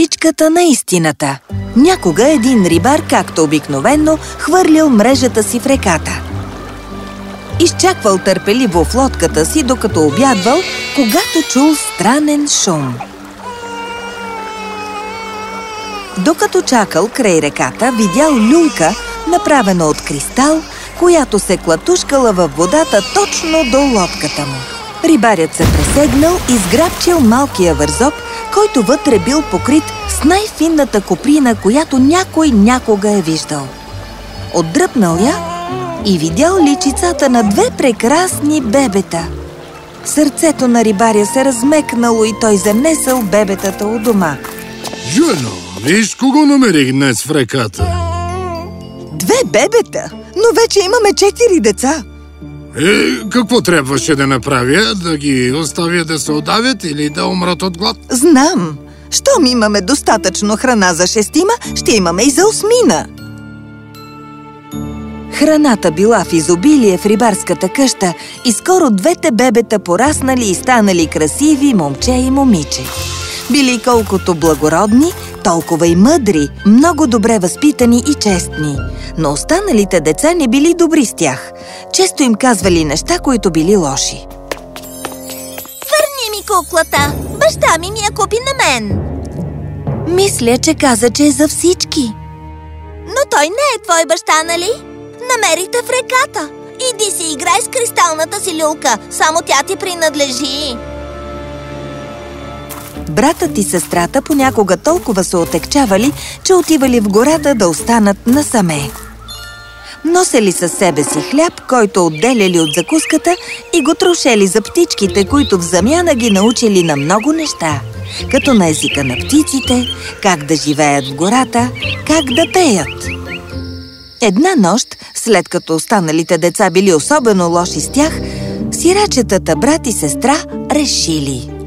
Птичката на истината Някога един рибар, както обикновенно, хвърлил мрежата си в реката. Изчаквал търпеливо в лодката си, докато обядвал, когато чул странен шум. Докато чакал край реката, видял люлка, направена от кристал, която се клатушкала във водата точно до лодката му. Рибарят се пресегнал и сграбчил малкия вързоп, който вътре бил покрит с най-финната коприна, която някой някога е виждал. Отдръпнал я и видял личицата на две прекрасни бебета. Сърцето на рибаря се размекнало и той занесъл бебетата у дома. Жено, виж кого намерих днес в реката. Две бебета? Но вече имаме четири деца. Е, какво трябваше да направя? Да ги оставя да се отдавят или да умрат от глад? Знам. Щом имаме достатъчно храна за шестима, ще имаме и за осмина. Храната била в изобилие в рибарската къща и скоро двете бебета пораснали и станали красиви момче и момиче. Били колкото благородни, толкова и мъдри, много добре възпитани и честни. Но останалите деца не били добри с тях. Често им казвали неща, които били лоши. Върни ми куклата! Баща ми ми я купи на мен! Мисля, че каза, че е за всички. Но той не е твой баща, нали? Намерите в реката. Иди си играй с кристалната си люлка. Само тя ти принадлежи. Братът и сестрата понякога толкова се отекчавали, че отивали в гората да останат насаме. Носели със себе си хляб, който отделяли от закуската и го трошели за птичките, които в замяна ги научили на много неща, като на езика на птиците, как да живеят в гората, как да пеят. Една нощ, след като останалите деца били особено лоши с тях, сирачетата брат и сестра решили.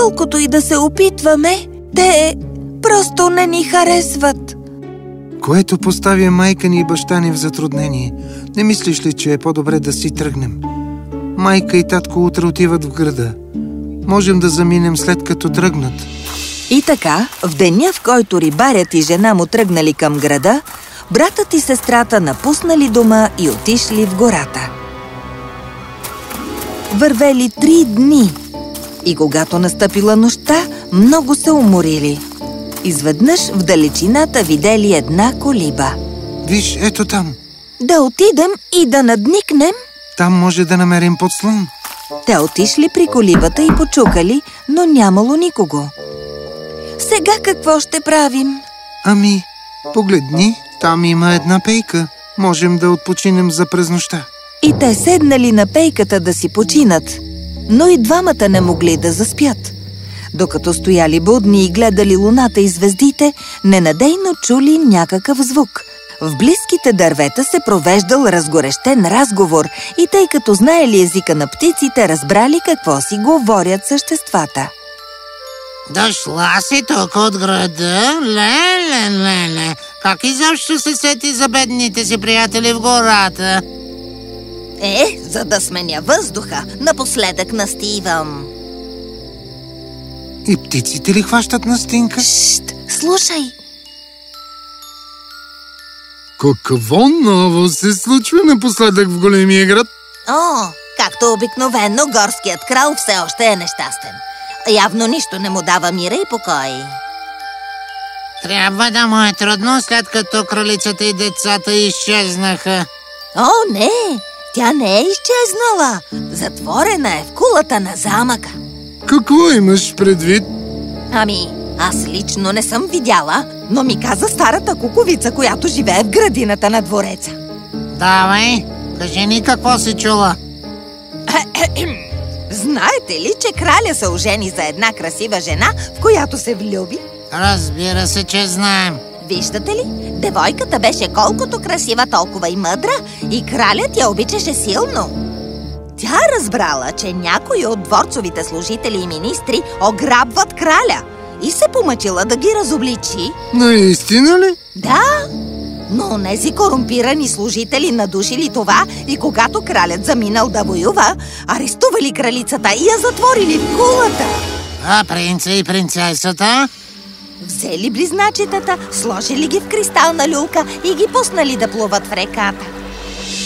Колкото и да се опитваме, те просто не ни харесват. Което поставя майка ни и баща ни в затруднение. Не мислиш ли, че е по-добре да си тръгнем? Майка и татко утре отиват в града. Можем да заминем след като тръгнат. И така, в деня, в който рибарят и жена му тръгнали към града, братът и сестрата напуснали дома и отишли в гората. Вървели три дни и когато настъпила нощта, много се уморили. Изведнъж в далечината видели една колиба. Виж, ето там. Да отидем и да надникнем? Там може да намерим подслон. Те отишли при колибата и почукали, но нямало никого. Сега какво ще правим? Ами, погледни, там има една пейка. Можем да отпочинем за през нощта. И те седнали на пейката да си починат, но и двамата не могли да заспят. Докато стояли будни и гледали луната и звездите, ненадейно чули някакъв звук. В близките дървета се провеждал разгорещен разговор и тъй като знаели езика на птиците, разбрали какво си говорят съществата. Дошла си тук от града? Леле, леле. Как изобщо се сети за бедните си приятели в гората? Е, за да сменя въздуха, напоследък настивам. И птиците ли хващат на стинка? Шт, слушай! Какво ново се случва напоследък в големия град? О, както обикновено, горският крал все още е нещастен. Явно нищо не му дава мира и покой. Трябва да му е трудно, след като кралицата и децата изчезнаха. О, не! Тя не е изчезнала. Затворена е в кулата на замъка. Какво имаш предвид? Ами, аз лично не съм видяла, но ми каза старата куковица, която живее в градината на двореца. Давай, кажи ни какво си чула. Знаете ли, че краля се ожени за една красива жена, в която се влюби? Разбира се, че знаем. Виждате ли? Девойката беше колкото красива, толкова и мъдра и кралят я обичаше силно. Тя разбрала, че някои от дворцовите служители и министри ограбват краля и се помъчила да ги разобличи. Наистина ли? Да, но нези корумпирани служители надушили това и когато кралят заминал да воюва, арестували кралицата и я затворили в кулата. А принца и принцесата? Взели близначетата, сложили ги в кристална люлка и ги пуснали да плуват в реката.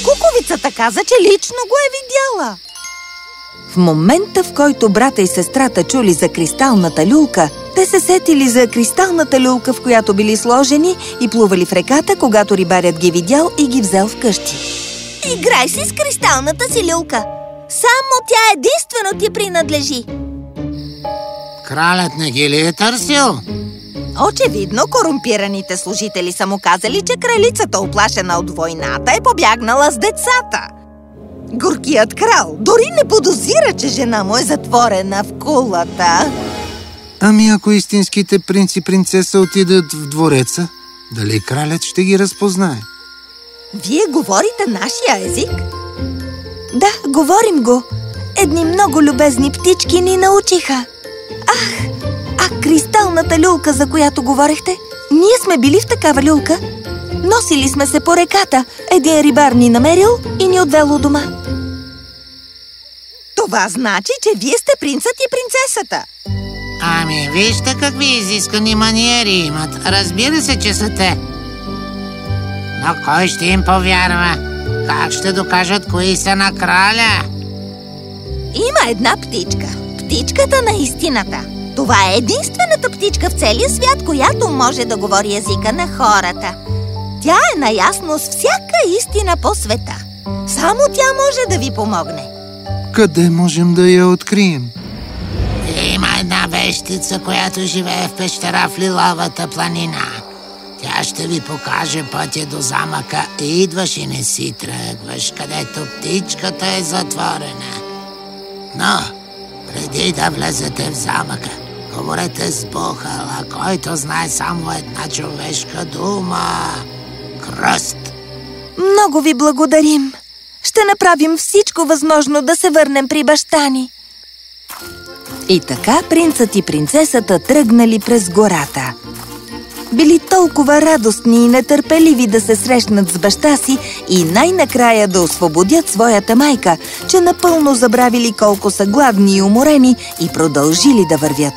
Куковицата каза, че лично го е видяла. В момента, в който брата и сестрата чули за кристалната люлка, те се сетили за кристалната люлка, в която били сложени и плували в реката, когато рибарят ги видял и ги взел вкъщи. Играй си с кристалната си люлка. Само тя единствено ти принадлежи. Кралят не ги ли е търсил? Очевидно, корумпираните служители са му казали, че кралицата, оплашена от войната, е побягнала с децата. Горкият крал дори не подозира, че жена му е затворена в кулата. Ами ако истинските принц и принцеса отидат в двореца, дали кралят ще ги разпознае? Вие говорите нашия език? Да, говорим го. Едни много любезни птички ни научиха. Ах, кристалната люлка, за която говорехте? Ние сме били в такава люлка. Носили сме се по реката. Един рибар ни намерил и ни отвел у дома. Това значи, че вие сте принцът и принцесата. Ами, вижте какви изискани маниери имат. Разбира се, че са те. Но кой ще им повярва? Как ще докажат кои са на краля? Има една птичка. Птичката на истината. Това е единствената птичка в целия свят, която може да говори езика на хората. Тя е наясно с всяка истина по света. Само тя може да ви помогне. Къде можем да я открием? Има една вещица, която живее в пещера в Лилавата планина. Тя ще ви покаже пътя до замъка. Идваш и не си тръгваш, където птичката е затворена. Но, преди да влезете в замъка, говорете с Бухала, който знае само една човешка дума. Кръст. Много ви благодарим. Ще направим всичко възможно да се върнем при баща ни. И така принцът и принцесата тръгнали през гората. Били толкова радостни и нетърпеливи да се срещнат с баща си и най-накрая да освободят своята майка, че напълно забравили колко са гладни и уморени и продължили да вървят.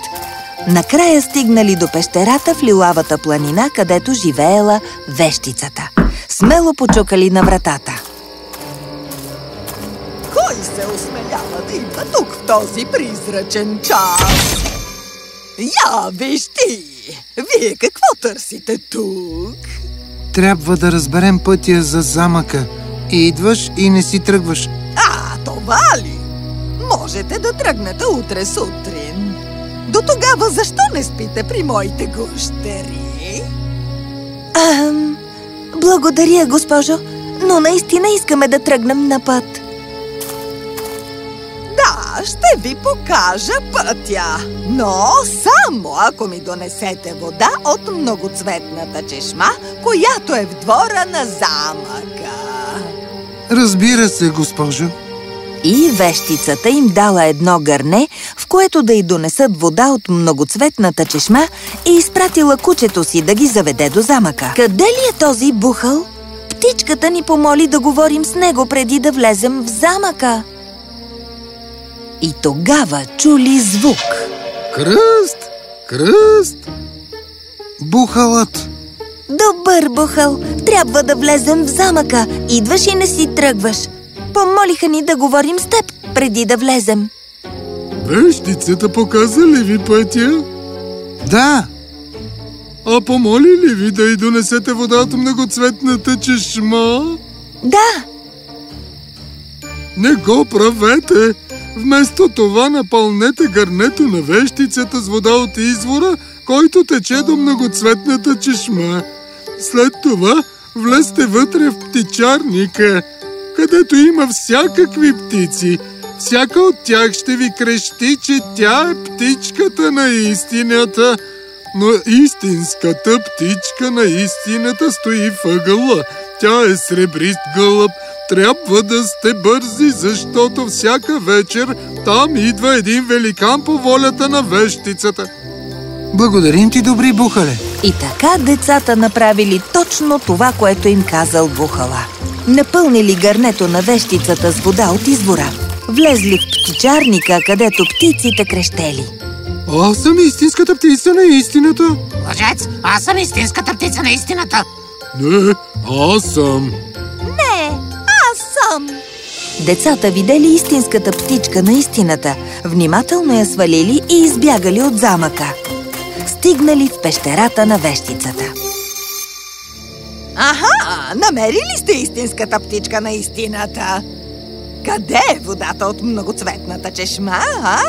Накрая стигнали до пещерата в Лилавата планина, където живеела вещицата. Смело почукали на вратата. Кой се осмелява да идва тук в този призрачен час? Я, виж ти! Вие какво търсите тук? Трябва да разберем пътя за замъка. И идваш и не си тръгваш. А, това ли? Можете да тръгнете утре сутрин. До тогава защо не спите при моите гущери? Ам, благодаря, госпожо, но наистина искаме да тръгнем на път. Ще ви покажа пътя. Но само ако ми донесете вода от многоцветната чешма, която е в двора на замъка. Разбира се, госпожо. И вещицата им дала едно гърне, в което да й донесат вода от многоцветната чешма и изпратила кучето си да ги заведе до замъка. Къде ли е този бухъл? Птичката ни помоли да говорим с него преди да влезем в замъка. И тогава чули звук. Кръст! Кръст! Бухалът! Добър бухъл! Трябва да влезем в замъка. Идваш и не си тръгваш. Помолиха ни да говорим с теб преди да влезем. Вещицата показа ли ви пътя? Да, А помоли ли ви да й донесете вода от многоцветната чешма? Да, Не го правете! Вместо това напълнете гърнето на вещицата с вода от извора, който тече до многоцветната чешма. След това влезте вътре в птичарника, където има всякакви птици. Всяка от тях ще ви крещи, че тя е птичката на истината. Но истинската птичка на истината стои въгъла. Тя е сребрист гълъб. Трябва да сте бързи, защото всяка вечер там идва един великан по волята на вещицата. благодарим ти, добри бухале. И така децата направили точно това, което им казал Бухала. Напълнили гърнето на вещицата с вода от извора. Влезли в птичарника, където птиците крещели. Аз съм истинската птица на истината. Лъжец, аз съм истинската птица на истината. Не, аз съм. Децата видели истинската птичка на истината, внимателно я свалили и избягали от замъка. Стигнали в пещерата на вещицата. Аха, намерили ли сте истинската птичка на истината? Къде е водата от многоцветната чешма, а?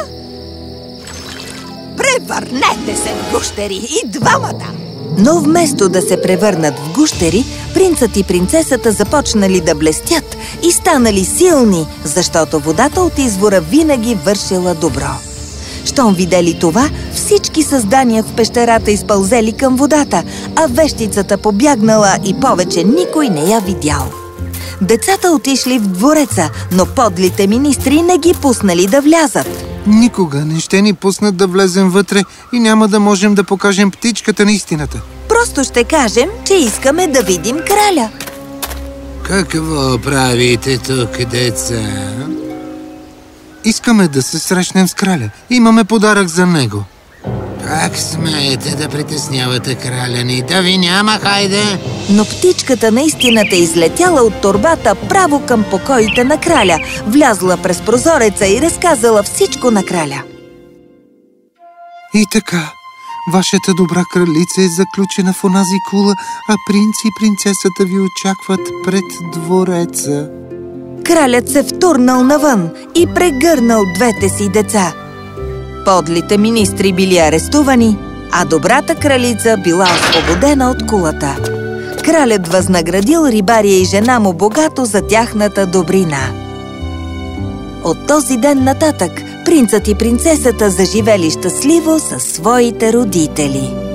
Превърнете се в гущери и двамата! Но вместо да се превърнат в гущери, принцът и принцесата започнали да блестят и станали силни, защото водата от извора винаги вършила добро. Щом видели това, всички създания в пещерата изпълзели към водата, а вещицата побягнала и повече никой не я видял. Децата отишли в двореца, но подлите министри не ги пуснали да влязат. Никога не ще ни пуснат да влезем вътре и няма да можем да покажем птичката на истината. Просто ще кажем, че искаме да видим краля. Какво правите тук, деца? Искаме да се срещнем с краля. Имаме подарък за него. Как смеете да притеснявате краля ни? Да ви няма, хайде! Но птичката на истината излетяла от турбата право към покоите на краля, влязла през прозореца и разказала всичко на краля. И така, вашата добра кралица е заключена в онази кула, а принц и принцесата ви очакват пред двореца. Кралят се втурнал навън и прегърнал двете си деца. Подлите министри били арестувани, а добрата кралица била освободена от кулата. Кралят възнаградил рибария и жена му богато за тяхната добрина. От този ден нататък принцът и принцесата заживели щастливо със своите родители.